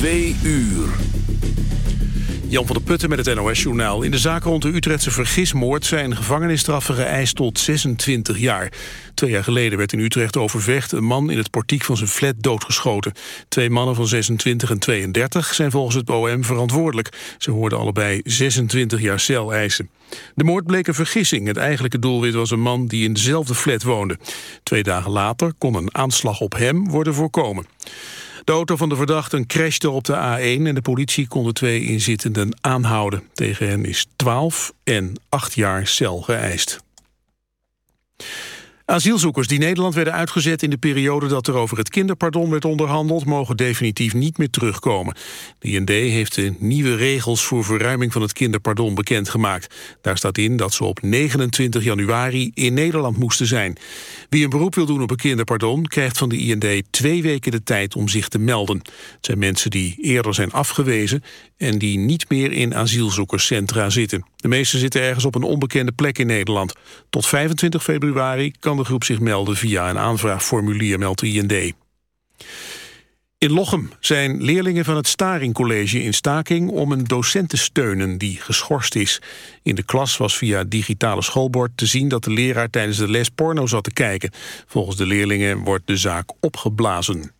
Twee uur. Jan van der Putten met het NOS-journaal. In de zaak rond de Utrechtse vergismoord zijn gevangenisstraffen geëist tot 26 jaar. Twee jaar geleden werd in Utrecht overvecht een man in het portiek van zijn flat doodgeschoten. Twee mannen van 26 en 32 zijn volgens het OM verantwoordelijk. Ze hoorden allebei 26 jaar cel eisen. De moord bleek een vergissing. Het eigenlijke doelwit was een man die in dezelfde flat woonde. Twee dagen later kon een aanslag op hem worden voorkomen. De auto van de verdachten crashte op de A1 en de politie kon de twee inzittenden aanhouden. Tegen hen is 12 en 8 jaar cel geëist. Asielzoekers die Nederland werden uitgezet in de periode dat er over het kinderpardon werd onderhandeld, mogen definitief niet meer terugkomen. De IND heeft de nieuwe regels voor verruiming van het kinderpardon bekendgemaakt. Daar staat in dat ze op 29 januari in Nederland moesten zijn. Wie een beroep wil doen op een kinderpardon krijgt van de IND twee weken de tijd om zich te melden. Het zijn mensen die eerder zijn afgewezen en die niet meer in asielzoekerscentra zitten. De meesten zitten ergens op een onbekende plek in Nederland. Tot 25 februari kan de groep zich melden via een aanvraagformulier, meldt de IND. In Lochem zijn leerlingen van het Staring College in staking om een docent te steunen die geschorst is. In de klas was via digitale schoolbord te zien dat de leraar tijdens de les porno zat te kijken. Volgens de leerlingen wordt de zaak opgeblazen.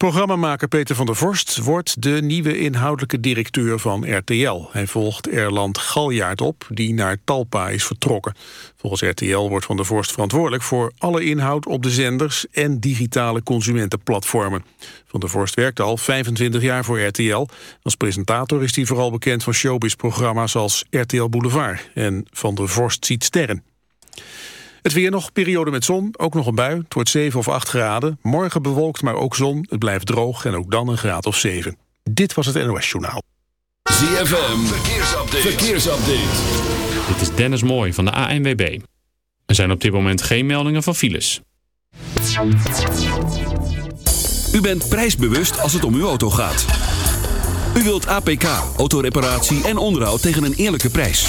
Programmamaker Peter van der Vorst wordt de nieuwe inhoudelijke directeur van RTL. Hij volgt Erland Galjaard op, die naar Talpa is vertrokken. Volgens RTL wordt Van der Vorst verantwoordelijk voor alle inhoud op de zenders en digitale consumentenplatformen. Van der Vorst werkt al 25 jaar voor RTL. Als presentator is hij vooral bekend van showbiz-programma's als RTL Boulevard en Van der Vorst ziet sterren. Het weer nog, periode met zon, ook nog een bui. Het wordt 7 of 8 graden. Morgen bewolkt, maar ook zon. Het blijft droog en ook dan een graad of 7. Dit was het NOS Journaal. ZFM, verkeersupdate. verkeersupdate. Dit is Dennis Mooij van de ANWB. Er zijn op dit moment geen meldingen van files. U bent prijsbewust als het om uw auto gaat. U wilt APK, autoreparatie en onderhoud tegen een eerlijke prijs.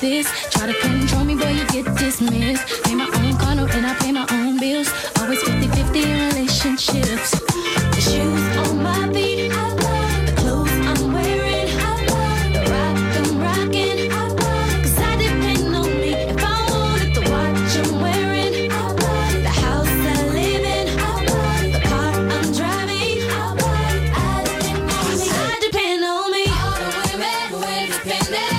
this. Try to control me, boy, you get dismissed. Pay my own condo and I pay my own bills. Always 50 50 in relationships. The shoes on my feet, I. The clothes I'm wearing, I. The rock I'm rocking, I I depend on me if I. The watch I'm wearing, I. The house I I. The car I'm driving, I. I depend on me. I depend on me. All the women, women.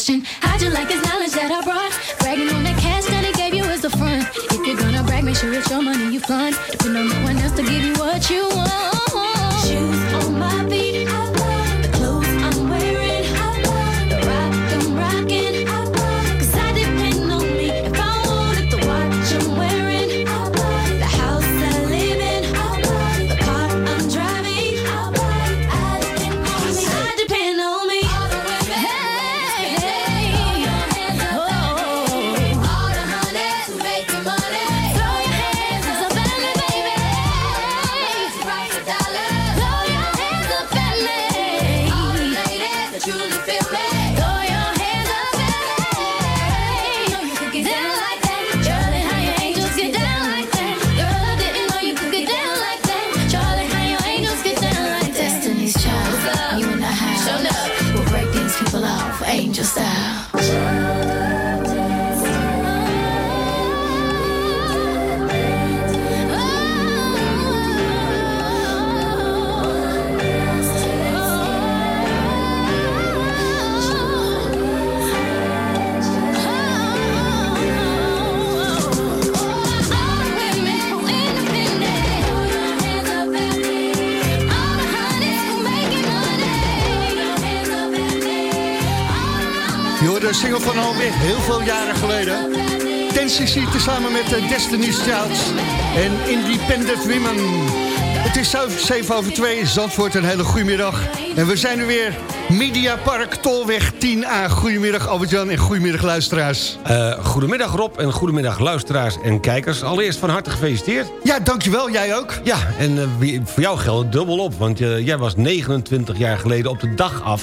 Question. How'd you like this knowledge that I brought? Bragging on that cash that he gave you is the front. If you're gonna brag, make sure it's your money you fund. Depend on no one else to give you what you want. Single van alweer heel veel jaren geleden. Ten tezamen met de Destiny's Child en Independent Women. Het is 7 over 2, Zandvoort, een hele goede middag. En we zijn er weer, Mediapark Tolweg 10A. Goedemiddag Albert-Jan en goedemiddag luisteraars. Uh, goedemiddag Rob en goedemiddag luisteraars en kijkers. Allereerst van harte gefeliciteerd. Ja, dankjewel, jij ook. Ja, en uh, voor jou geldt het dubbel op, want uh, jij was 29 jaar geleden op de dag af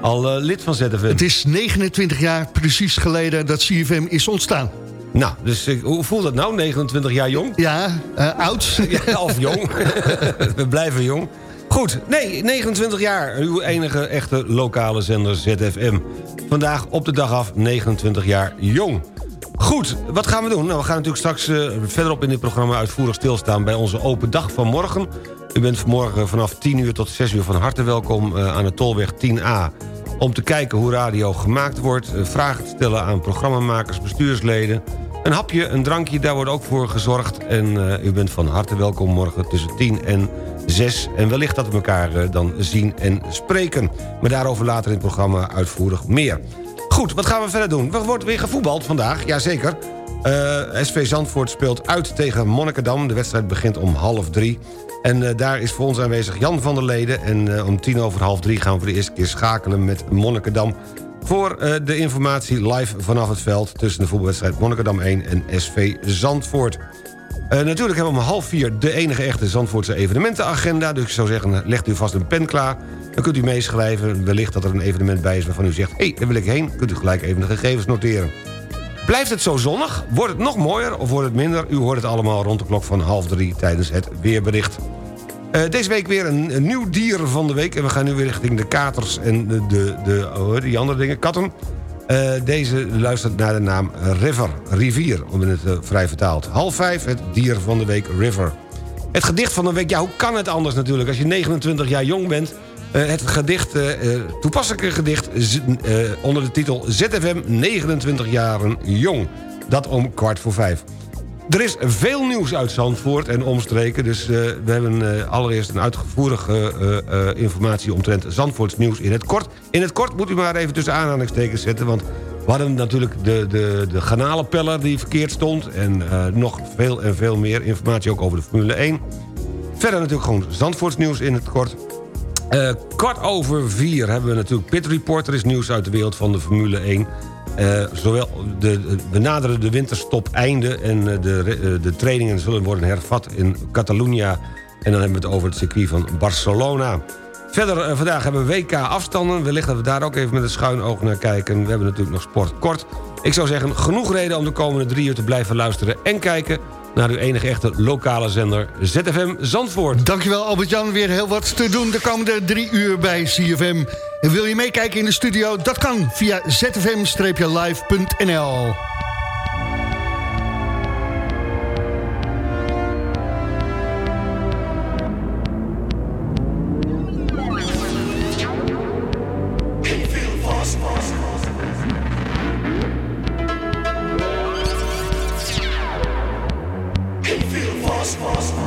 al uh, lid van ZFM. Het is 29 jaar precies geleden dat CFM is ontstaan. Nou, dus uh, hoe voelt dat nou, 29 jaar jong? Ja, uh, oud. ja, of jong. We blijven jong. Goed, nee, 29 jaar. Uw enige echte lokale zender ZFM. Vandaag op de dag af 29 jaar jong. Goed, wat gaan we doen? Nou, we gaan natuurlijk straks uh, verderop in dit programma uitvoerig stilstaan... bij onze open dag van morgen. U bent vanmorgen vanaf 10 uur tot 6 uur van harte welkom uh, aan de Tolweg 10A... om te kijken hoe radio gemaakt wordt... Uh, vragen te stellen aan programmamakers, bestuursleden... een hapje, een drankje, daar wordt ook voor gezorgd. En u bent van harte welkom morgen tussen 10 en 6. En wellicht dat we elkaar dan zien en spreken. Maar daarover later in het programma uitvoerig meer. Goed, wat gaan we verder doen? Er wordt weer gevoetbald vandaag, jazeker. Uh, SV Zandvoort speelt uit tegen Monnikendam. De wedstrijd begint om half drie. En uh, daar is voor ons aanwezig Jan van der Leden. En uh, om tien over half drie gaan we voor de eerste keer schakelen met Monnikendam... voor de informatie live vanaf het veld... tussen de voetbalwedstrijd Monnikendam 1 en SV Zandvoort. natuurlijk hebben we om half vier de enige echte Zandvoortse evenementenagenda. Dus ik zou zeggen, legt u vast een pen klaar... Dan kunt u meeschrijven, wellicht dat er een evenement bij is... waarvan u zegt, hé, hey, daar wil ik heen. Kunt u gelijk even de gegevens noteren. Blijft het zo zonnig? Wordt het nog mooier of wordt het minder? U hoort het allemaal rond de klok van half drie tijdens het weerbericht. Uh, deze week weer een, nieuw dier van de week. En we gaan nu weer richting de katers en de, de, de oh, die andere dingen, katten. Uh, deze luistert naar de naam River, rivier, om het uh, vrij vertaald. Half vijf, het dier van de week River. Het gedicht van de week, ja, hoe kan het anders natuurlijk? Als je 29 jaar jong bent... Het gedicht, toepasselijke gedicht onder de titel ZFM 29 jaren jong. Dat om kwart voor vijf. Er is veel nieuws uit Zandvoort en omstreken... dus we hebben allereerst een uitgevoerige informatie... omtrent Zandvoorts nieuws in het kort. In het kort moet u maar even tussen aanhalingstekens zetten... want we hadden natuurlijk de, de, de die verkeerd stond... en nog veel en veel meer informatie ook over de Formule 1. Verder natuurlijk gewoon Zandvoorts nieuws in het kort... Kwart over vier hebben we natuurlijk Pit Report. Er is nieuws uit de wereld van de Formule 1. Uh, zowel de, we naderen de winterstop einde... en uh, de, de trainingen zullen worden hervat in Catalunya. En dan hebben we het over het circuit van Barcelona. Verder, vandaag hebben we WK afstanden. Wellicht dat we daar ook even met een schuin oog naar kijken. We hebben natuurlijk nog sport kort. Ik zou zeggen, genoeg reden om de komende drie uur te blijven luisteren en kijken naar uw enige echte lokale zender ZFM Zandvoort. Dankjewel Albert-Jan, weer heel wat te doen de komende drie uur bij CFM. Wil je meekijken in de studio? Dat kan via zfm-live.nl. was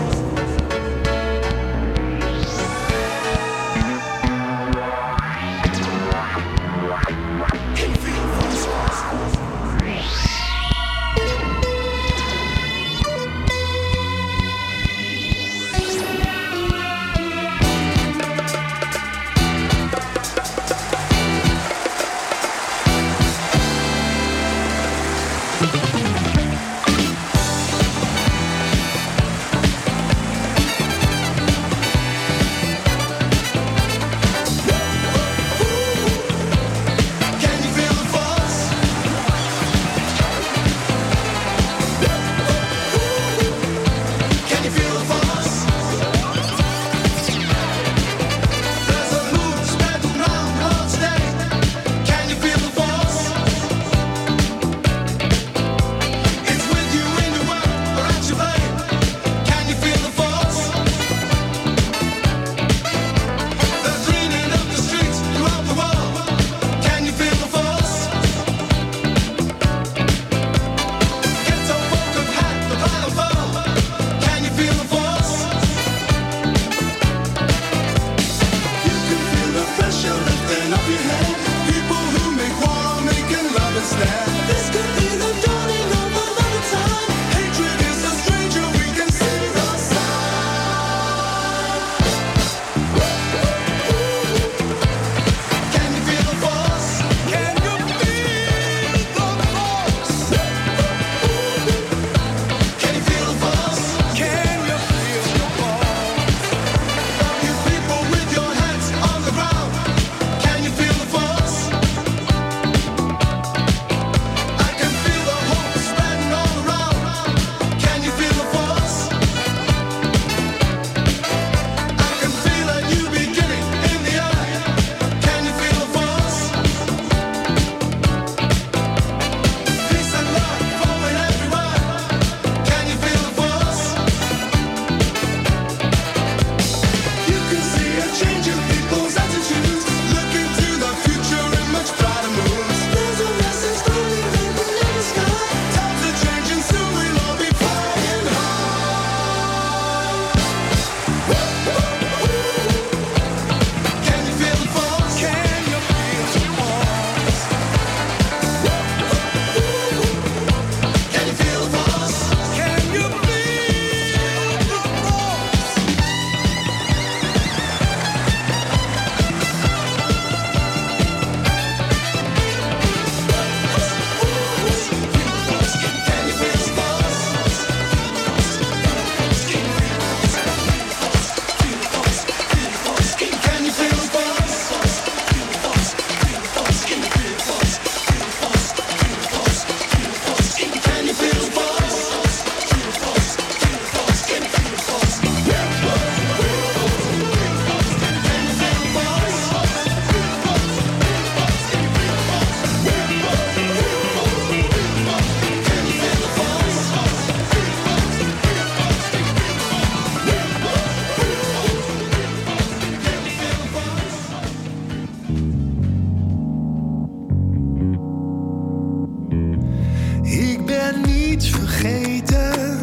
vergeten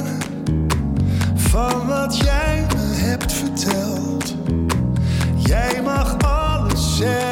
van wat jij me hebt verteld. Jij mag alles zeggen.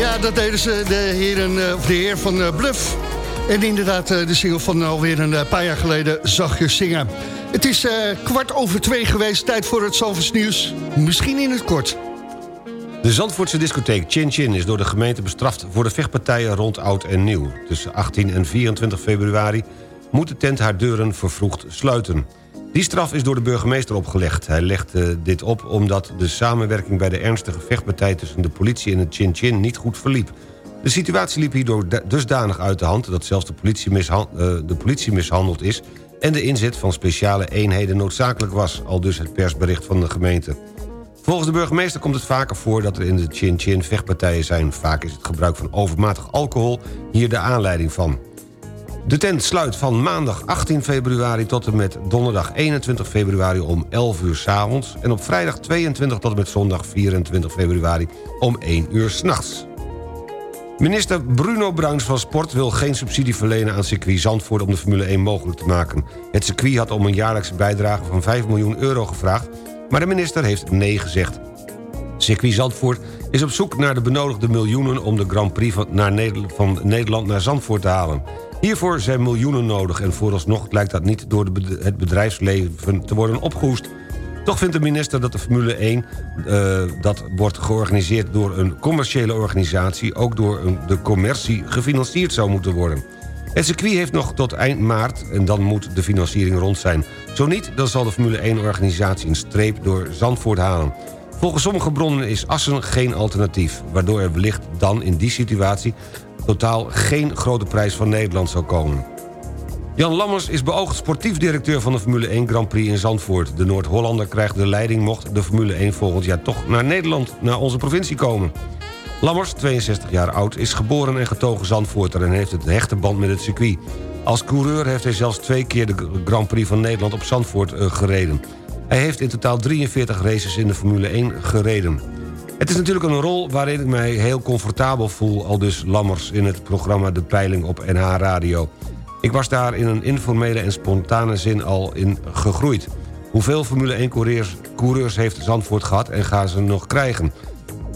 Ja, dat deden ze, de, heren, eh, of de heer van eh, Bluff. En inderdaad, eh, de single van alweer een paar jaar geleden, zachtjes zingen. Het is kwart over twee geweest, tijd voor het Zalvers nieuws. Misschien in het kort. De Zandvoortse discotheek Chin Chin is door de gemeente bestraft... voor de vechtpartijen rond Oud en Nieuw. Tussen 18 en 24 februari moet de tent haar deuren vervroegd sluiten. Die straf is door de burgemeester opgelegd. Hij legt dit op omdat de samenwerking bij de ernstige vechtpartij... tussen de politie en het Chin Chin niet goed verliep. De situatie liep hierdoor da- dusdanig uit de hand... dat zelfs de politie, eh, de politie mishandeld is... en de inzet van speciale eenheden noodzakelijk was... al dus het persbericht van de gemeente. Volgens de burgemeester komt het vaker voor dat er in de Chin Chin vechtpartijen zijn. Vaak is het gebruik van overmatig alcohol hier de aanleiding van. De tent sluit van maandag 18 februari tot en met donderdag 21 februari om 11 uur s'avonds... en op vrijdag 22 tot en met zondag 24 februari om 1 uur s'nachts. Minister Bruno Bruins van Sport wil geen subsidie verlenen aan circuit Zandvoort om de Formule 1 mogelijk te maken. Het circuit had om een jaarlijkse bijdrage van 5 miljoen euro gevraagd, maar de minister heeft nee gezegd. Circuit Zandvoort is op zoek naar de benodigde miljoenen... om de Grand Prix van Nederland naar Zandvoort te halen. Hiervoor zijn miljoenen nodig... en vooralsnog lijkt dat niet door het bedrijfsleven te worden opgehoest. Toch vindt de minister dat de Formule 1... eh, dat wordt georganiseerd door een commerciële organisatie... ook door een, de commercie gefinancierd zou moeten worden. Het circuit heeft nog tot eind maart en dan moet de financiering rond zijn. Zo niet, dan zal de Formule 1-organisatie een streep door Zandvoort halen. Volgens sommige bronnen is Assen geen alternatief... waardoor er wellicht dan in die situatie... totaal geen grote prijs van Nederland zou komen. Jan Lammers is beoogd sportief directeur van de Formule 1 Grand Prix in Zandvoort. De Noord-Hollander krijgt de leiding mocht de Formule 1 volgend jaar toch naar Nederland, naar onze provincie komen. Lammers, 62 jaar oud, is geboren en getogen Zandvoorter... en heeft een hechte band met het circuit. Als coureur heeft hij zelfs twee keer de Grand Prix van Nederland op Zandvoort eh, gereden. Hij heeft in totaal 43 races in de Formule 1 gereden. Het is natuurlijk een rol waarin ik mij heel comfortabel voel... al dus Lammers in het programma De Peiling op NH Radio. Ik was daar in een informele en spontane zin al in gegroeid. Hoeveel Formule 1 coureurs, coureurs heeft Zandvoort gehad en gaan ze nog krijgen?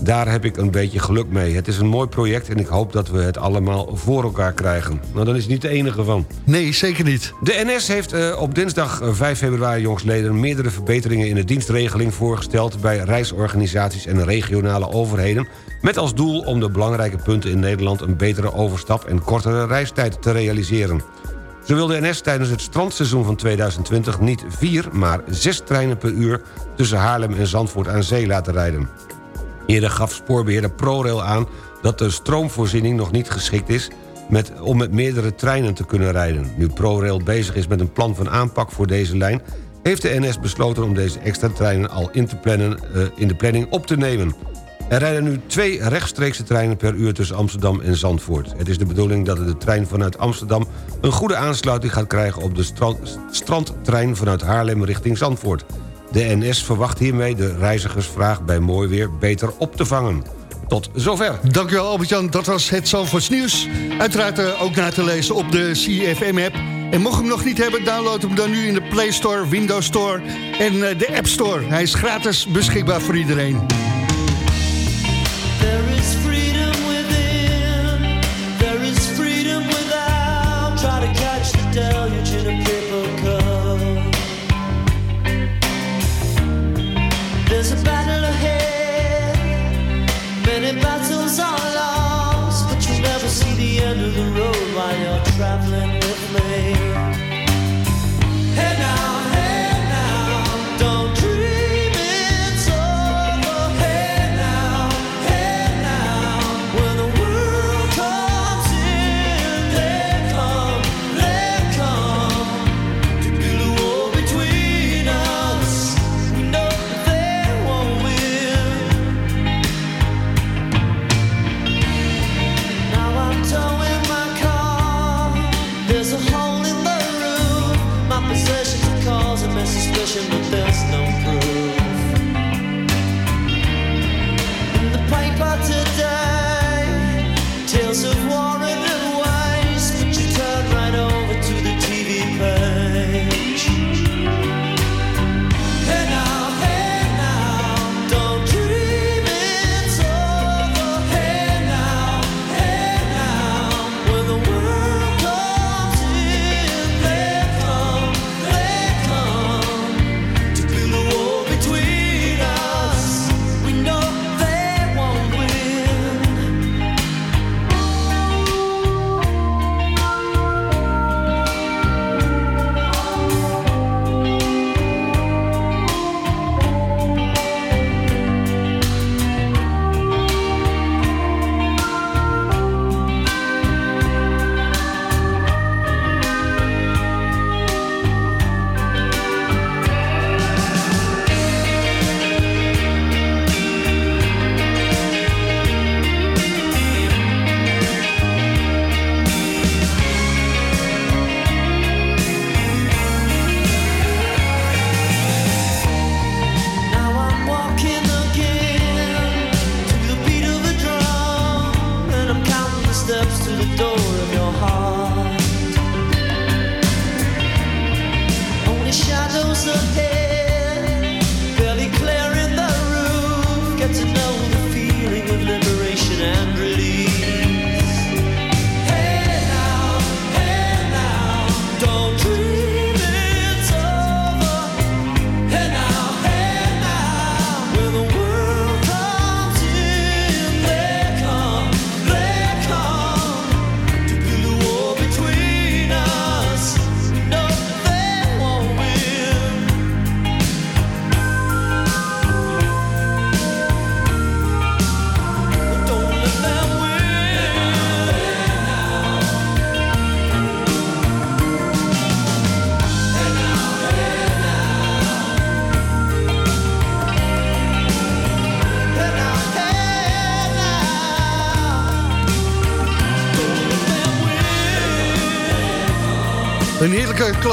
Daar heb ik een beetje geluk mee. Het is een mooi project en ik hoop dat we het allemaal voor elkaar krijgen. Nou, dan is het niet de enige van. Nee, zeker niet. De NS heeft eh, op dinsdag eh, 5 februari jongsleden... meerdere verbeteringen in de dienstregeling voorgesteld... bij reisorganisaties en regionale overheden... met als doel om de belangrijke punten in Nederland... een betere overstap en kortere reistijd te realiseren. Zo wil de NS tijdens het strandseizoen van 2020 niet vier, maar zes treinen per uur... tussen Haarlem en Zandvoort aan zee laten rijden. Eerder gaf spoorbeheerder ProRail aan dat de stroomvoorziening nog niet geschikt is... Met, om met meerdere treinen te kunnen rijden. Nu ProRail bezig is met een plan van aanpak voor deze lijn... heeft de NS besloten om deze extra treinen al in, te plannen, eh, in de planning op te nemen. Er rijden nu twee rechtstreekse treinen per uur tussen Amsterdam en Zandvoort. Het is de bedoeling dat de trein vanuit Amsterdam... een goede aansluiting gaat krijgen op de strand, strandtrein vanuit Haarlem richting Zandvoort. De NS verwacht hiermee de reizigersvraag bij mooi weer beter op te vangen. Tot zover. Dankjewel Albert-Jan, dat was het Zandvoorts nieuws. Uiteraard eh, ook na te lezen op de CFM-app. En mocht je hem nog niet hebben, download hem dan nu in de Play Store, Windows Store en eh, de App Store. Hij is gratis beschikbaar voor iedereen. to know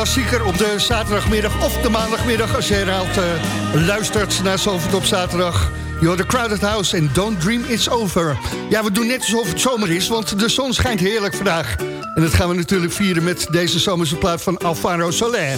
klassieker op de zaterdagmiddag of de maandagmiddag... als je herhaalt eh, luistert naar het op zaterdag. You're the crowded house and don't dream it's over. Ja, we doen net alsof het zomer is, want de zon schijnt heerlijk vandaag. En dat gaan we natuurlijk vieren met deze zomerse plaat van Alfaro Soler.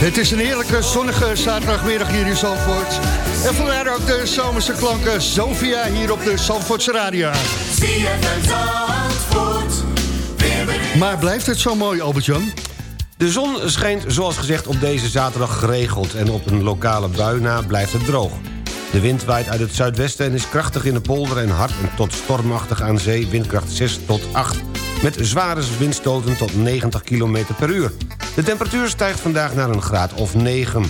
Het is een heerlijke zonnige zaterdagmiddag hier in Zandvoort. En vandaar ook de zomerse klanken Sofia hier op de Zandvoortse Radio. Maar blijft het zo mooi, Albert-Jan? De zon schijnt zoals gezegd op deze zaterdag geregeld... en op een lokale bui na blijft het droog. De wind waait uit het zuidwesten en is krachtig in de polder... en hard en tot stormachtig aan zee, windkracht 6 tot 8... met zware windstoten tot 90 km per uur. De temperatuur stijgt vandaag naar een graad of 9.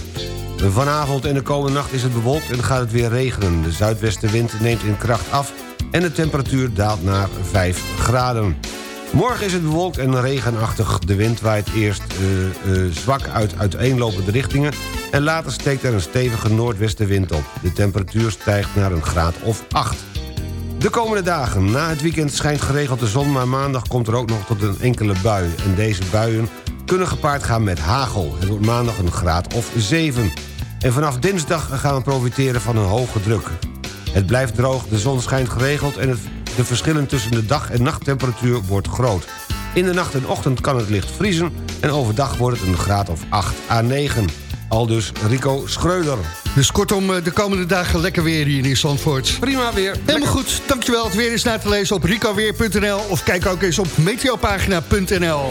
Vanavond en de komende nacht is het bewolkt en gaat het weer regenen. De zuidwestenwind neemt in kracht af... en de temperatuur daalt naar 5 graden. Morgen is het bewolkt en regenachtig. De wind waait eerst eh, eh, zwak uit uiteenlopende richtingen... en later steekt er een stevige noordwestenwind op. De temperatuur stijgt naar een graad of 8. De komende dagen. Na het weekend schijnt geregeld de zon... maar maandag komt er ook nog tot een enkele bui. En deze buien kunnen gepaard gaan met hagel. Het wordt maandag een graad of 7. En vanaf dinsdag gaan we profiteren van een hoge druk. Het blijft droog, de zon schijnt geregeld... en het, de verschillen tussen de dag- en nachttemperatuur wordt groot. In de nacht en ochtend kan het licht vriezen... en overdag wordt het een graad of 8 à 9. Aldus Rico Schreuder. Dus kortom, eh, de komende dagen lekker weer hier in Zandvoort. Prima weer. Helemaal goed, dankjewel. Het weer is na te lezen op ricoweer.nl... of kijk ook eens op meteopagina.nl.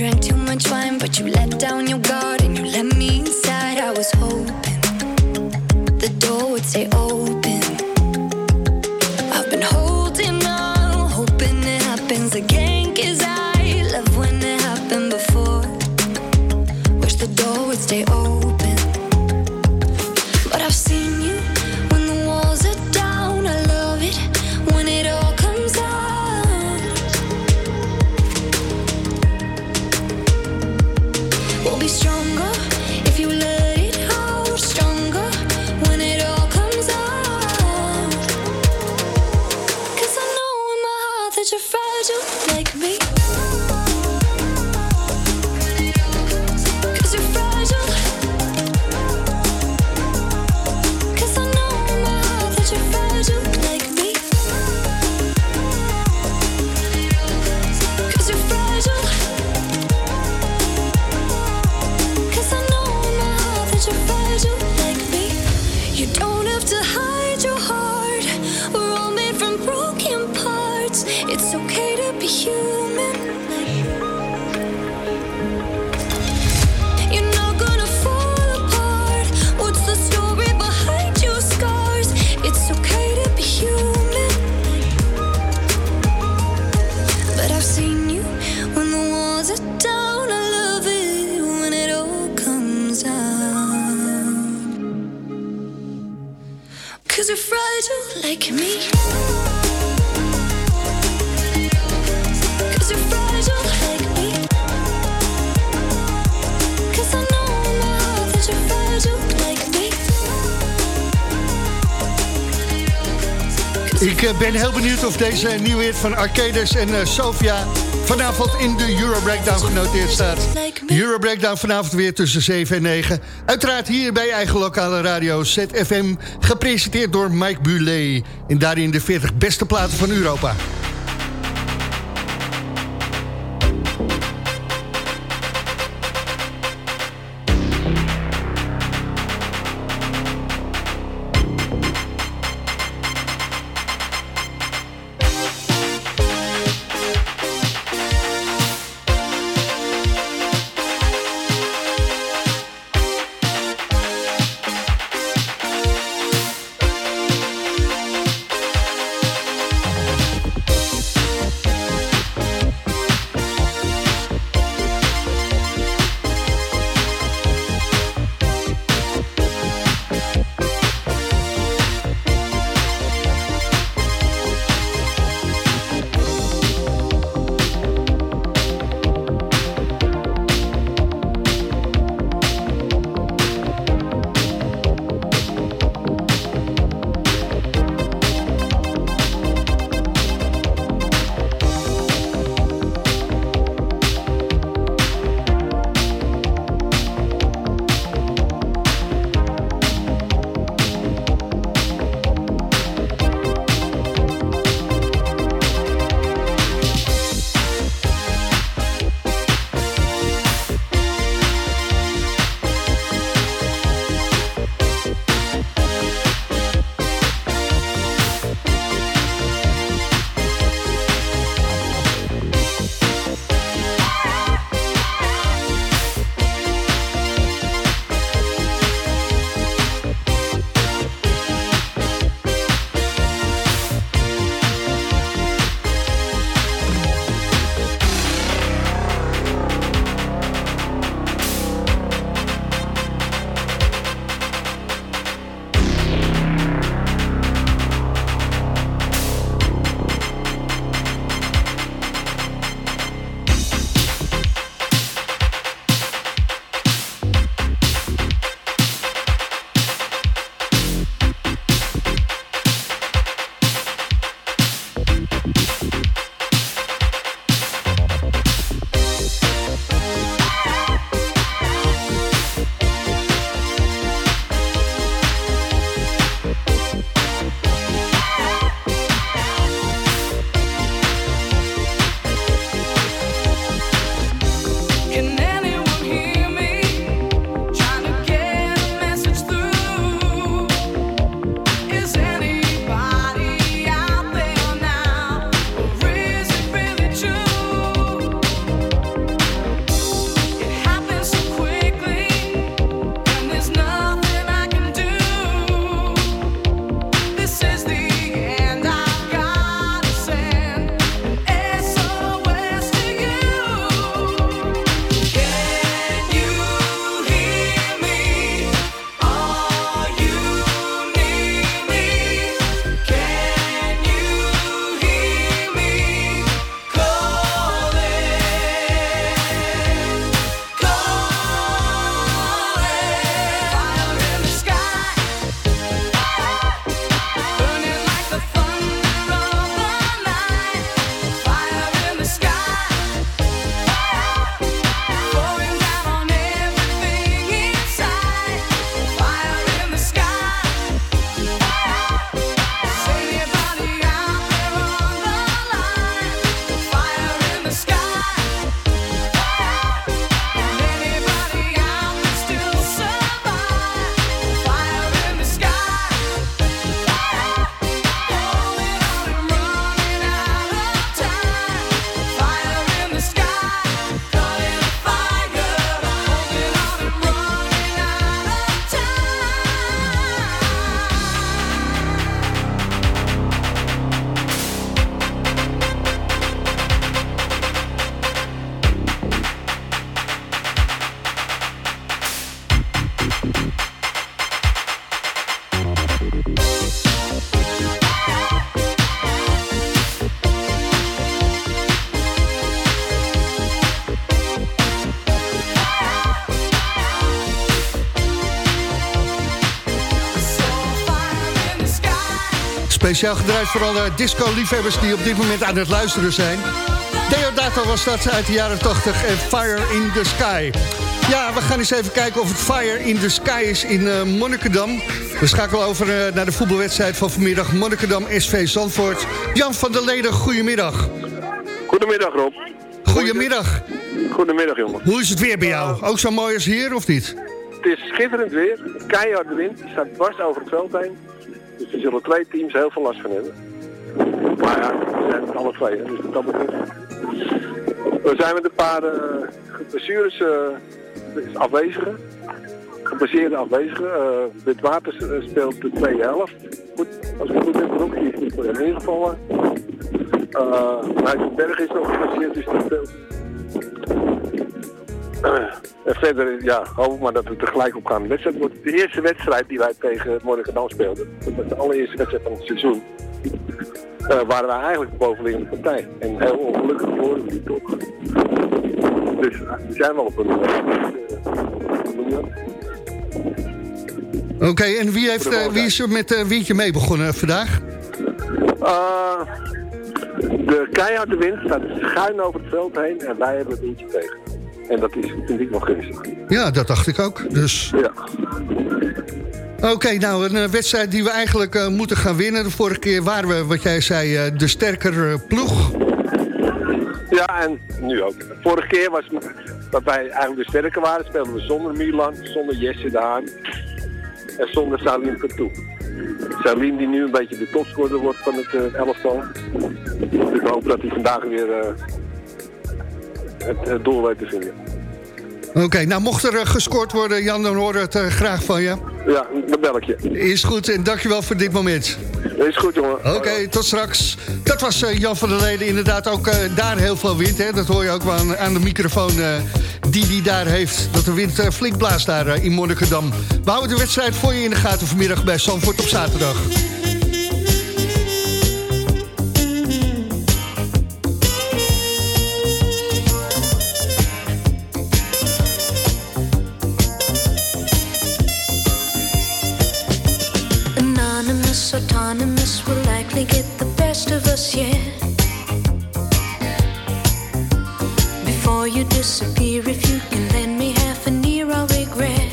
Drank too much wine, but you let down your guard of deze nieuwe hit van Arcades en eh, Sofia vanavond in de Euro Breakdown genoteerd staat. De Euro Breakdown vanavond weer tussen 7 en 9. Uiteraard hier bij eigen lokale radio ZFM, gepresenteerd door Mike Bulet. En daarin de 40 beste platen van Europa. Speciaal gedraaid voor alle disco-liefhebbers die op dit moment aan het luisteren zijn. Deodato was dat uit de jaren 80 en Fire in the Sky. Ja, we gaan eens even kijken of het Fire in the Sky is in eh, Monnikendam. We schakelen over eh, naar de voetbalwedstrijd van vanmiddag. Monnikendam SV Zandvoort. Jan van der Leden, goedemiddag. Goedemiddag Rob. Goedemiddag. Goedemiddag jongen. Hoe is het weer bij jou? Ook zo mooi als hier, of niet? Het is schitterend weer. Keiharde wind. Het staat dwars over het veld heen. Er zullen twee teams heel veel last van hebben. Maar ja, we zijn het alle twee. Dus dat betreft. We zijn met een paar uh, blessures uh, afwezigen. Gebaseerde afwezigen. Waters eh, speelt de tweede helft. Goed, als ik goed heb, ook die is niet voor hem ingevallen. Uh, Berg is nog gebaseerd, dus die speelt. En verder, ja, hoop ik maar dat we tegelijk op gaan. De wedstrijd wordt de eerste wedstrijd die wij tegen Monnikendam speelden. Dat was de allereerste wedstrijd van het seizoen. Eh, waren wij eigenlijk de partij. En heel ongelukkig verloren we die toch. Dus eh, we zijn wel op een... eh? Oké, en wie, heeft, eh, wie is er met uh, Windje mee begonnen vandaag? De keiharde wind staat schuin over het veld heen en wij hebben het eentje tegen. En dat is, vind ik wel gunstig. Ja, dat dacht ik ook. Dus... Ja. Oké, nou, een eh, wedstrijd die we eigenlijk eh, moeten gaan winnen. De vorige keer waren we, wat jij zei, eh, de sterkere ploeg. Ja, en nu ook. Vorige keer was dat wij eigenlijk de sterker waren, speelden we zonder Milan, zonder Jesse de Haan en zonder Salim Pertou. Salim die nu een beetje de topscorer wordt van het eh, elftal. Ik hoop dat hij vandaag weer het, doel weet te vinden. Oké, nou, mocht er eh, gescoord worden, Jan, dan horen het eh, graag van je. Ja, dan bel ik je. Is goed, en dankjewel voor dit moment. Is goed, jongen. Oké, tot straks. Dat was eh, Jan van der Leden. Inderdaad ook daar heel veel wind. Hè? Dat hoor je ook wel aan, aan de microfoon die die daar heeft. Dat de wind flink blaast daar in Monnikendam. We houden de wedstrijd voor je in de gaten vanmiddag bij Zandvoort op zaterdag. Will get the best of us yet. Before you disappear, if you can lend me half an ear, I'll regret.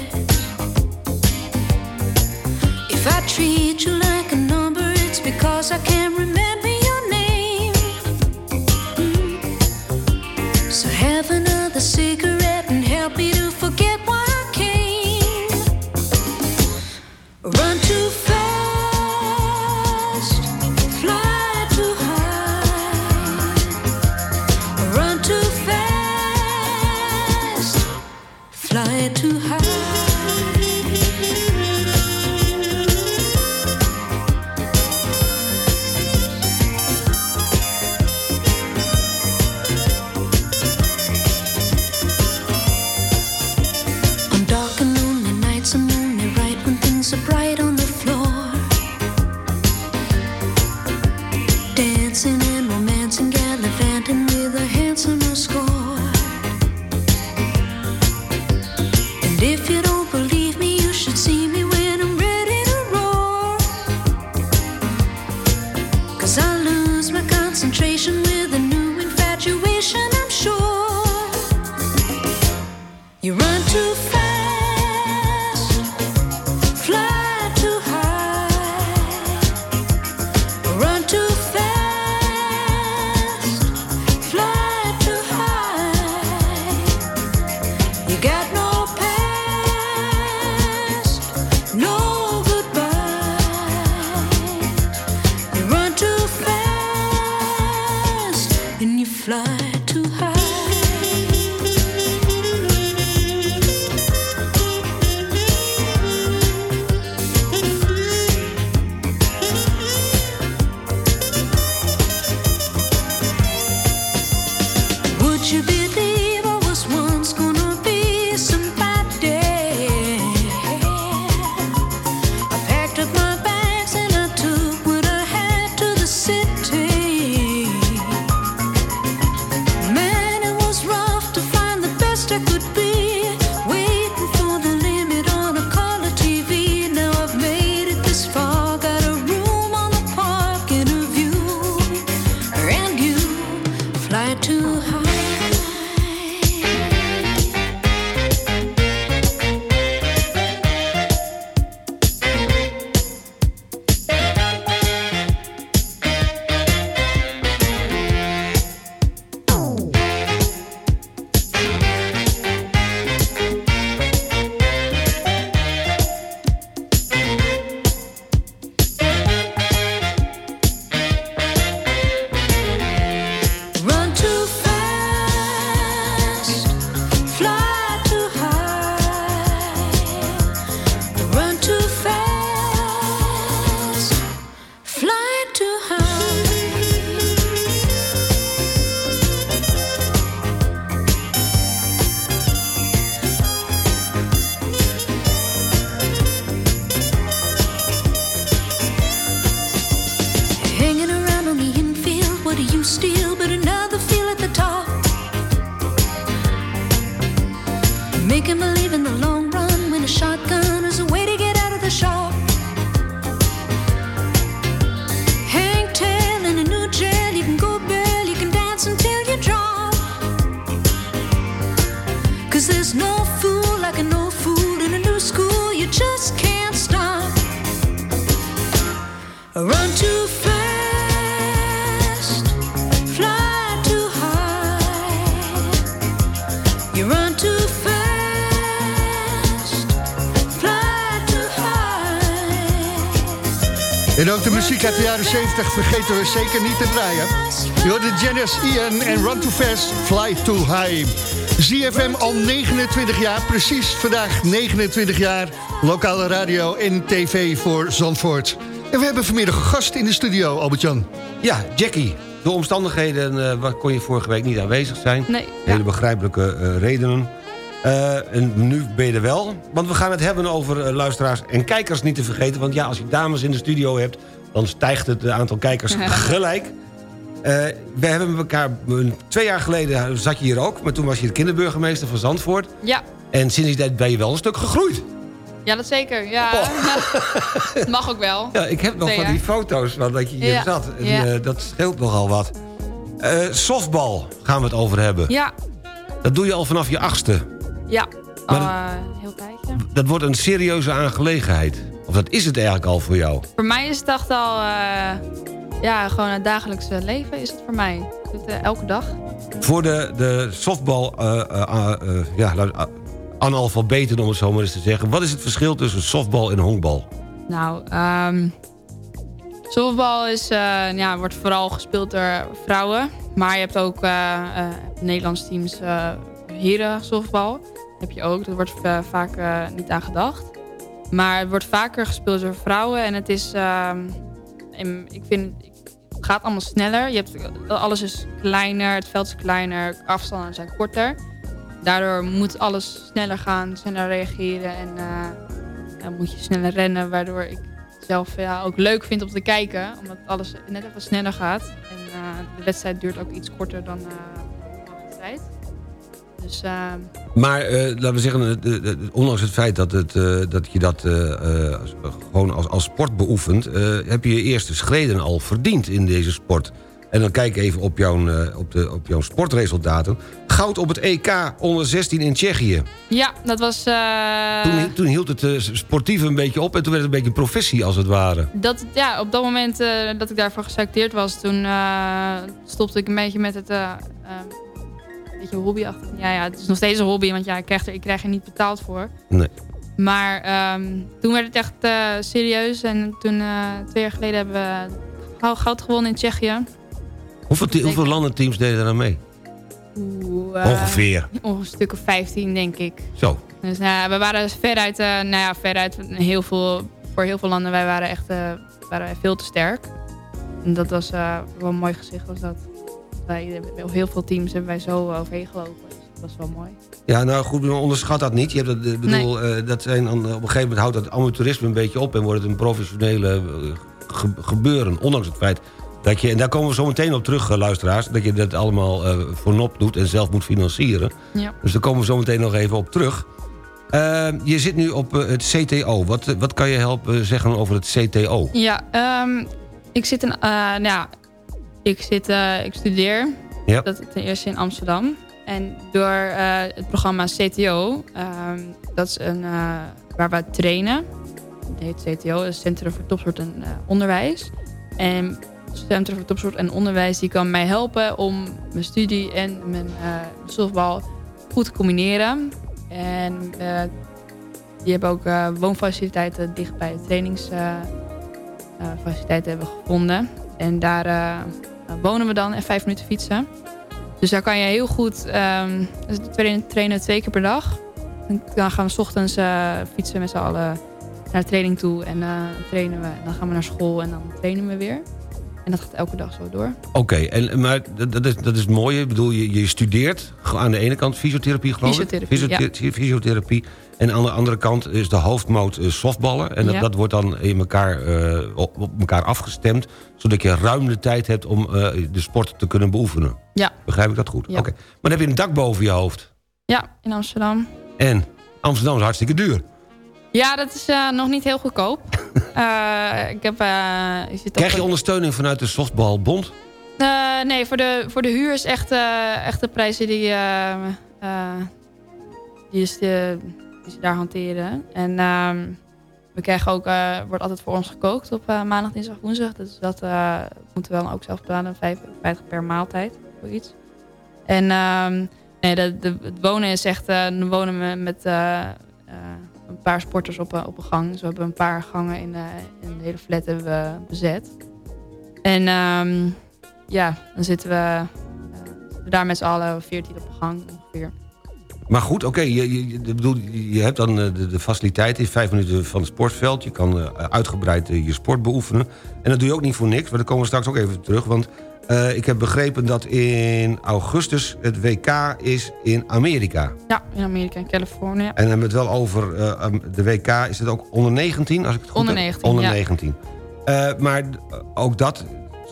If I treat you like a number, it's because I can't remember your name. Mm. So have another cigarette En ook de muziek uit de jaren 70 vergeten we zeker niet te draaien. Je hoort de Janice Ian en Run Too Fast, Fly Too High. ZFM al 29 jaar, precies vandaag 29 jaar. Lokale radio en tv voor Zandvoort. En we hebben vanmiddag een gast in de studio, Albert-Jan. Ja, Jackie. Door omstandigheden waar kon je vorige week niet aanwezig zijn. Nee. Hele begrijpelijke eh, redenen. Eh, en nu ben je er wel. Want we gaan het hebben over luisteraars en kijkers niet te vergeten. Want ja, als je dames in de studio hebt... dan stijgt het aantal kijkers gelijk. We hebben elkaar... Twee jaar geleden zat je hier ook. Maar toen was je de kinderburgemeester van Zandvoort. Ja, En sinds die tijd ben je wel een stuk gegroeid. Ja dat zeker. Ja. Het mag ook wel. Oh. Ja, ik heb nog van die foto's van dat je hier zat. En, ja. eh, dat scheelt nogal wat. Eh, softbal gaan we het over hebben. Ja, Dat doe je al vanaf je achtste. ja. Maar eh, heel tijdje. Dat wordt een serieuze aangelegenheid. Of dat is het eigenlijk al voor jou. Voor mij is het echt al... ja, gewoon het dagelijkse leven is het voor mij. Het elke dag. Voor de, de softbal, ja, analfabeten om het zo maar eens te zeggen. Wat is het verschil tussen softbal en honkbal? Nou, ehm softbal is, eh, ja, wordt vooral gespeeld door vrouwen. Maar je hebt ook eh eh, Nederlands teams heren softbal. heb je ook. Dat wordt vaak niet aan gedacht. Maar het wordt vaker gespeeld door vrouwen. En het is, ehm, ik vind, het gaat allemaal sneller. Je hebt, alles is kleiner, het veld is kleiner, afstanden zijn korter. Daardoor moet alles sneller gaan, sneller reageren en eh, dan moet je sneller rennen. Waardoor ik zelf ja, ook leuk vind om te kijken, omdat alles net even sneller gaat. En eh, de wedstrijd duurt ook iets korter dan eh, de wedstrijd. Dus ehm, Maar eh, laten we zeggen, eh, ondanks het feit dat, het, eh, dat je dat eh, eh, gewoon als, als sport beoefent... eh, heb je je eerste schreden al verdiend in deze sport. En dan kijk even op jouw, eh, op de, op jouw sportresultaten. Goud op het EK onder 16 in Tsjechië. ja, dat was... eh, Toen, toen hield het eh, sportief een beetje op en toen werd het een beetje een professie als het ware. Dat, ja, op dat moment dat ik daarvoor geselecteerd was, toen stopte ik een beetje met het... een beetje hobbyachtig. Ja, ja, het is nog steeds een hobby, want ja, ik krijg er, ik krijg er niet betaald voor. Nee. Maar ehm, toen werd het echt serieus. En toen, twee jaar geleden, hebben we gou- goud gewonnen in Tsjechië. Hoeveel, te- hoeveel landenteams deden aan mee? Oeh, eh, Ongeveer. Ongeveer een stuk of 15, denk ik. Zo. Dus nou, we waren veruit, eh nou ja, veruit heel veel, voor heel veel landen, wij waren echt eh, waren wij veel te sterk. En dat was wel een mooi gezicht was dat. Wij, op heel veel teams hebben wij zo overheen gelopen. Dus dat was wel mooi. Ja, nou goed, onderschat dat niet. Je hebt dat, bedoel, dat zijn, dan, op een gegeven moment houdt dat amateurisme een beetje op... en wordt het een professionele ge- gebeuren. Ondanks het feit dat je, en daar komen we zo meteen op terug, eh, luisteraars... dat je dat allemaal eh voor nop doet en zelf moet financieren. Ja. Dus daar komen we zo meteen nog even op terug. Eh, je zit nu op eh, het CTO. Wat, wat kan je helpen zeggen over het CTO? Ja, ehm, ik zit in, eh, nou ja, ik zit, eh, ik studeer. Ja. Dat ten eerste in Amsterdam. En door eh, het programma CTO, ehm, dat is een, eh, waar we trainen. Het heet CTO, het Centrum voor Topsport en eh, Onderwijs. En Centrum voor Topsport en Onderwijs die kan mij helpen om mijn studie en mijn eh softbal goed te combineren. En eh, die hebben ook eh, woonfaciliteiten dicht bij de trainingsfaciliteiten hebben gevonden. En daar wonen we dan en vijf minuten fietsen. Dus daar kan je heel goed... we trainen, trainen twee keer per dag. Dan gaan we 's ochtends fietsen met z'n allen naar de training toe. En eh, trainen we. En dan gaan we naar school en dan trainen we weer. En dat gaat elke dag zo door. Oké, en maar dat, is, dat is het mooie. Ik bedoel, je, je studeert aan de ene kant fysiotherapie, geloof Fysiotherapie, ik. Fysiotherapie. En aan de andere kant is de hoofdmoot eh, softballen. En dat, Ja. dat wordt dan in elkaar, eh, op, elkaar afgestemd. Zodat je ruim de tijd hebt om eh, de sport te kunnen beoefenen. Ja. Begrijp ik dat goed? Ja. Oké. Maar dan heb je een dak boven je hoofd. Ja, in Amsterdam. En Amsterdam is hartstikke duur. Ja, dat is eh, nog niet heel goedkoop. Eh, ik heb, eh, zit Krijg op- je ondersteuning vanuit de softbalbond? Eh, nee, voor de, voor de huur is echt, eh, echt de prijzen die, eh, eh, die, is de, die ze daar hanteren. En ehm, we krijgen ook, eh, wordt altijd voor ons gekookt op eh, maandag, dinsdag, woensdag. Dus dat eh, moeten we dan ook zelf betalen, 50 per maaltijd, zoiets. En ehm, nee, de, de, het wonen is echt, eh, wonen we met eh, eh, een paar sporters op, een- op een gang. Dus we hebben een paar gangen in, eh, in de hele flat hebben we bezet. En ehm, ja, dan zitten we, eh, we daar met z'n allen 14 op een gang ongeveer. Maar goed, oké, je, je, je- hebt dan eh, de, de faciliteiten... in vijf minuten van het sportveld. Je kan eh, uitgebreid eh, je sport beoefenen. En dat doe je ook niet voor niks, maar daar komen we straks ook even terug. Want eh, ik heb begrepen dat in augustus het WK is in Amerika. Ja, in Amerika en Californië. En dan hebben we het wel over eh, um, de WK. Is het ook onder 19? Als ik het goed Onder heb? 19, Onder ja. 19. Eh, maar ook dat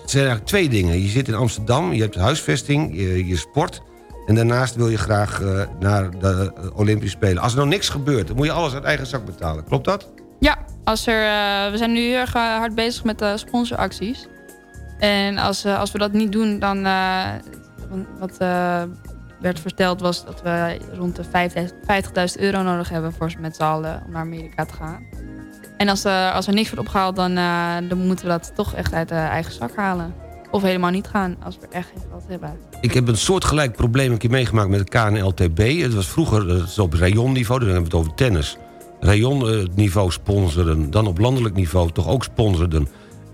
het zijn eigenlijk twee dingen. Je zit in Amsterdam, je hebt huisvesting, je, je sport... en daarnaast wil je graag naar de Olympische Spelen. Als er nou niks gebeurt, dan moet je alles uit eigen zak betalen. Klopt dat? Ja, als er, we zijn nu heel erg hard bezig met de sponsoracties. En als, eh, als we dat niet doen, dan... eh, wat eh, werd verteld was dat we rond de 50.000 euro nodig hebben... voor met z'n allen om naar Amerika te gaan. En als, er als er niks wordt opgehaald, dan, dan moeten we dat toch echt uit de eigen zak halen. Of helemaal niet gaan, als we echt geen geld hebben. Ik heb een soortgelijk probleem een keer meegemaakt met het KNLTB. Het was vroeger op rayonniveau, dan hebben we het over tennis. Rayonniveau sponsoren, dan op landelijk niveau toch ook sponsoren.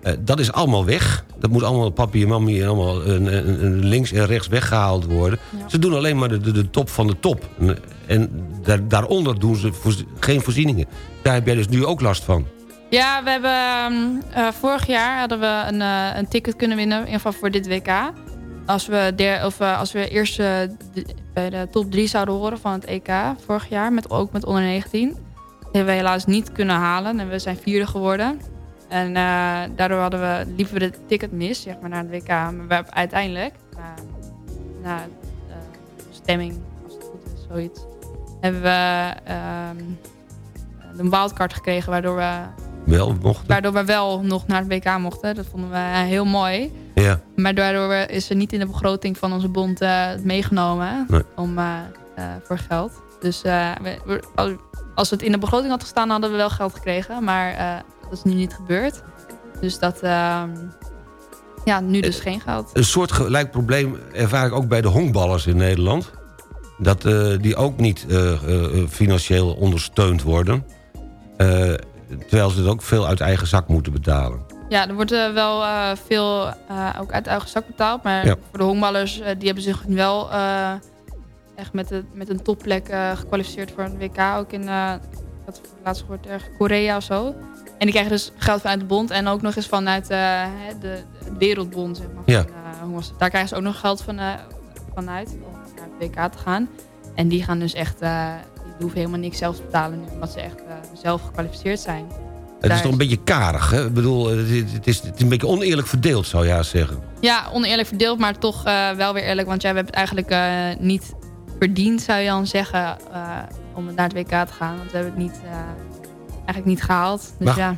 Eh, dat is allemaal weg. Dat moet allemaal papi en mami en allemaal een, een- een links en rechts weggehaald worden. Ze doen alleen maar de, de, de top van de top. En, en daar, daaronder doen ze voorz- geen voorzieningen. Daar heb jij dus nu ook last van. Ja, we hebben ehm, eh, vorig jaar hadden we een, eh, een ticket kunnen winnen, in ieder geval voor dit WK. Als we, der, of, eh, als we eerst eh, bij de top 3 zouden horen van het EK vorig jaar, met, ook met onder 19. Dat hebben we helaas niet kunnen halen en we zijn vierde geworden. En eh, daardoor hadden we, liepen we de ticket mis, zeg maar, naar het WK. Maar we hebben uiteindelijk, na, na eh, stemming, als het goed is, zoiets, hebben we ehm, een wildcard gekregen, waardoor we Wel, mocht. Waardoor we wel nog naar het WK mochten. Dat vonden we eh, heel mooi. Ja. Maar daardoor is er niet in de begroting van onze bond eh, meegenomen Nee. om, eh, eh, voor geld. Dus eh, we- we- als- het in de begroting had gestaan, hadden we wel geld gekregen. Maar eh, dat is nu niet gebeurd. Dus dat, ehm, ja, nu dus geen geld. Een soort gelijk probleem ervaar ik ook bij de honkballers in Nederland. Dat eh, die ook niet eh, eh, financieel ondersteund worden. Eh, terwijl ze het ook veel uit eigen zak moeten betalen. Ja, er wordt eh, wel eh, veel eh, ook uit eigen zak betaald. Maar Ja. voor de honkballers, eh, die hebben zich wel eh, echt met, de, met een topplek eh, gekwalificeerd voor een WK. Ook in, eh het laatst gehoord, Korea of zo. En die krijgen dus geld vanuit de bond. En ook nog eens vanuit eh, de, de wereldbond, zeg maar. Ja. Van, eh. Daar krijgen ze ook nog geld van, eh, vanuit om naar het WK te gaan. En die gaan dus echt, die hoeven helemaal niks zelf te betalen nu. Omdat ze echt zelf gekwalificeerd zijn. Het is toch een beetje karig, hè? Ik bedoel, het is, het is, een beetje oneerlijk verdeeld, zou je haast zeggen. Ja, oneerlijk verdeeld, maar toch wel weer eerlijk. Want ja, we hebben het eigenlijk niet verdiend, zou je dan zeggen, om naar het WK te gaan. Want we hebben het niet, eigenlijk niet gehaald. Dus Maar- ja,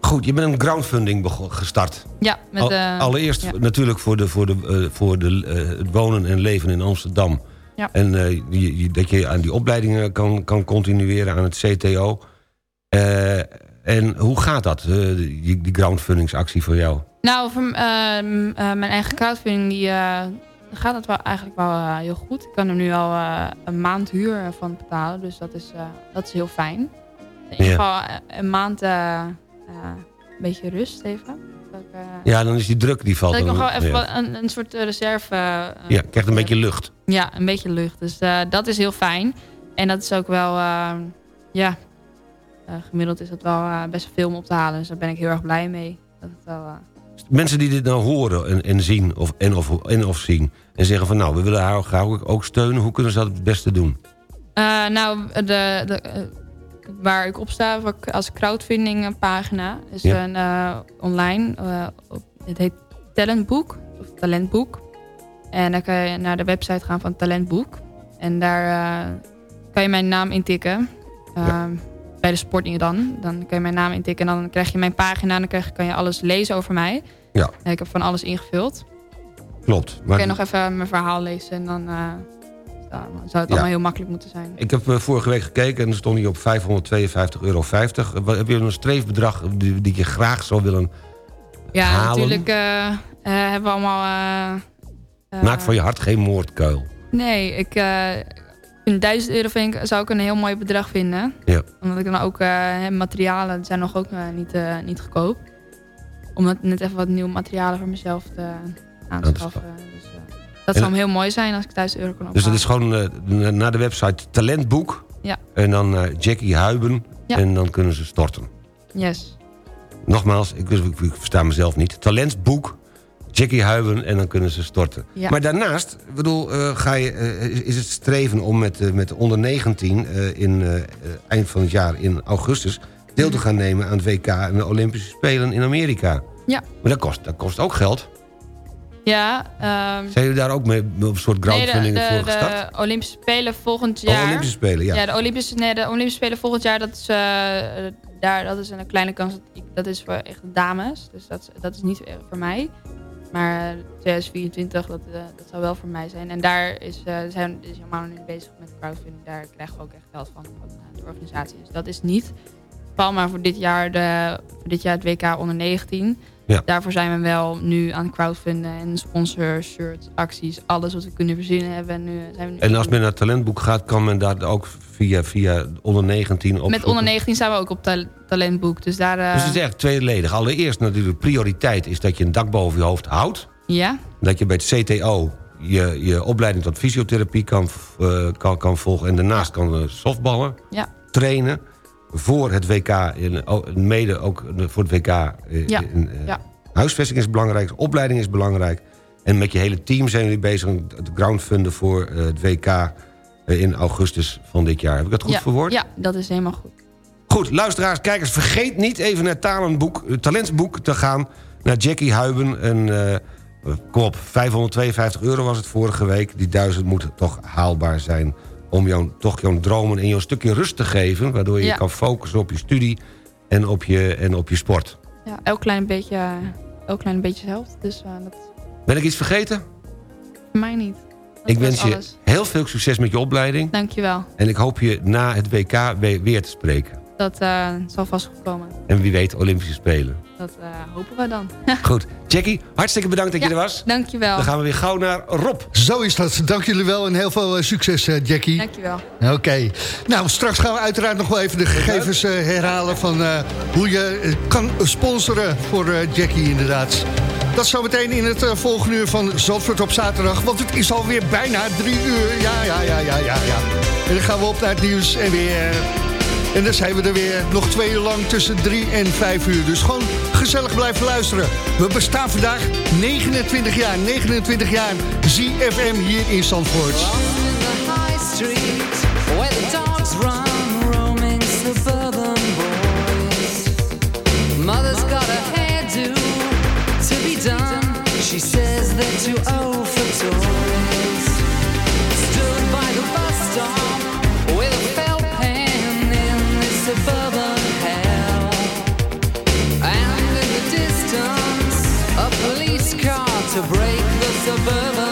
Goed, je bent een crowdfunding bego- gestart. ja, met, Al- eh, allereerst ja. natuurlijk voor, de, voor, de, eh, voor de, eh, het wonen en leven in Amsterdam. Ja. En je- je- dat je aan die opleidingen kan, kan continueren aan het CTO. En hoe gaat dat, die, die crowdfundingsactie voor jou? Nou, voor, ehm, eh, mijn eigen crowdfunding, die gaat het wel eigenlijk wel heel goed. Ik kan er nu al een maand huur van betalen, dus dat is, dat is heel fijn. In ieder geval een maand eh, eh, een beetje rust even. Dat ik, eh, Ja, dan is die druk die valt. dat ik nog dan- wel even een, een soort reserve... Ja, krijgt een beetje lucht. Ja, een beetje lucht. Dus dat is heel fijn. En dat is ook wel, ja, gemiddeld is dat wel best veel om op te halen. Dus daar ben ik heel erg blij mee. Dat het wel, Mensen die dit nou horen en, en zien of, en, of, en of zien... en zeggen van nou, we willen haar graag ook, ook steunen... hoe kunnen ze dat het beste doen? Nou, de, de, eh, waar ik op sta als crowdfunding pagina is Ja. een eh, online. eh, op- het heet Talentboek of Talentboek. En dan kan je naar de website gaan van Talentboek. En daar, eh, kan je mijn naam intikken. Ehm, Bij de sportdingen dan. Dan kan je mijn naam intikken en dan krijg je mijn pagina. En dan krijg, kan je alles lezen over mij. Ja. En ik heb van alles ingevuld. Klopt. Dan Maar kan je nog even mijn verhaal lezen en dan eh, zou het Ja. allemaal heel makkelijk moeten zijn. Ik heb eh, vorige week gekeken en er stond hij op 552,50 euro. Heb je een streefbedrag die, die je graag zou willen Ja, halen? natuurlijk eh, eh, hebben we allemaal... eh, eh, Maak van je hart geen moordkuil. Nee, ik eh, vind 1000 euro vind ik, zou ik een heel mooi bedrag vinden. Ja. Omdat ik dan ook eh, materialen zijn nog ook eh, niet, eh, niet goedkoop. Om net even wat nieuwe materialen voor mezelf te aanschaffen. Dus, dat En- zou heel mooi zijn als ik 1000 euro kan Dus dat ophalen. is gewoon eh, na- naar de website Talentboek. Ja. En dan eh, Jackie Huiben. Ja. En dan kunnen ze storten. Yes. Nogmaals, ik, ik, ik versta mezelf niet. Talentboek, Jackie Huiben en dan kunnen ze storten. Ja. Maar daarnaast, bedoel, eh, ga je, is- het streven om met, met de onder 19 eh, in eind van het jaar in augustus deel te gaan nemen aan het WK en de Olympische Spelen in Amerika. Ja. Maar dat kost, dat kost ook geld. Ja, ehm, Zijn jullie daar ook mee op een soort crowdfunding nee, de, voor gestart? de Olympische Spelen volgend Oh, jaar. Olympische Spelen, ja. de Olympische, nee, de Olympische Spelen volgend jaar, dat is, eh, daar, dat is een kleine kans. Dat, dat is voor echt dames. Dus dat, is- dat is niet voor mij. Maar eh, 2024, dat, eh, dat zou wel voor mij zijn. En daar is, eh zijn, is helemaal nu bezig met crowdfunding. Daar krijgen we ook echt geld van, van eh, de organisatie. Dus dat is niet. Maar voor dit jaar, de, voor dit jaar het WK onder 19. Ja. Daarvoor zijn we wel nu aan crowdfunden en sponsor, shirts, acties, alles wat we kunnen verzinnen hebben. En, nu zijn we nu En als men naar het talentboek gaat, kan men daar ook via, via onder 19 op. Met onder 19 staan we ook op ta- talentboek. Dus daar... eh, Dus het is echt tweeledig. Allereerst natuurlijk prioriteit is dat je een dak boven je hoofd houdt. Ja, Dat je bij het CTO je, je opleiding tot fysiotherapie kan, eh, kan, kan volgen. En daarnaast kan eh, softballen ja, trainen. Voor het WK, in, mede ook voor het WK. ja, in, eh, ja. Huisvesting is belangrijk, opleiding is belangrijk. En met je hele team zijn jullie bezig om het groundfunden voor eh, het WK eh, in augustus van dit jaar. Heb ik dat goed ja, verwoord? Ja, dat is helemaal goed. Goed, luisteraars, kijkers, vergeet niet even naar talenboek, het talentsboek te gaan. Naar Jackie Huiben. En, kom op, 552 euro was het vorige week. Die duizend moet toch haalbaar zijn om jou, toch jouw dromen en jouw stukje rust te geven. Waardoor je Ja. kan focussen op je studie en op je, en op je sport. Ja, elk klein beetje, eh, elk klein beetje helpt. Dus eh, dat Ben ik iets vergeten? mij niet. Dat ik wens je alles. heel veel succes met je opleiding. Dankjewel. En ik hoop je na het WK weer, weer te spreken. Dat eh, zal vast goed komen. En wie weet Olympische Spelen. Dat eh, hopen we dan. Goed, Jackie, hartstikke bedankt dat je er was. Dankjewel. Dan gaan we weer gauw naar Rob. Zo is dat. Dank jullie wel en heel veel eh, succes, eh, Jackie. Dankjewel. Oké. Nou, straks gaan we uiteraard nog wel even de gegevens eh, herhalen... van eh, hoe je kan sponsoren voor eh, Jackie inderdaad. Dat zometeen in het eh, volgende uur van Zandvoort op zaterdag. Want het is alweer bijna drie uur. Ja, ja, ja, ja, ja, ja. En dan gaan we op naar het nieuws en weer... En dan zijn we er weer nog twee uur lang tussen drie en vijf uur. Dus gewoon gezellig blijven luisteren. We bestaan vandaag 29 jaar. 29 jaar ZFM hier in Zandvoort. Mother's got a to be done. She says for by the bus to break the suburban